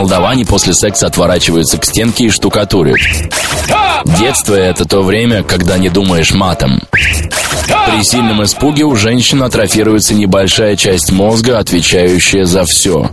Молдаване после секса отворачиваются к стенке и штукатурят. Детство – это то время, когда не думаешь матом. При сильном испуге у женщин атрофируется небольшая часть мозга, отвечающая за все.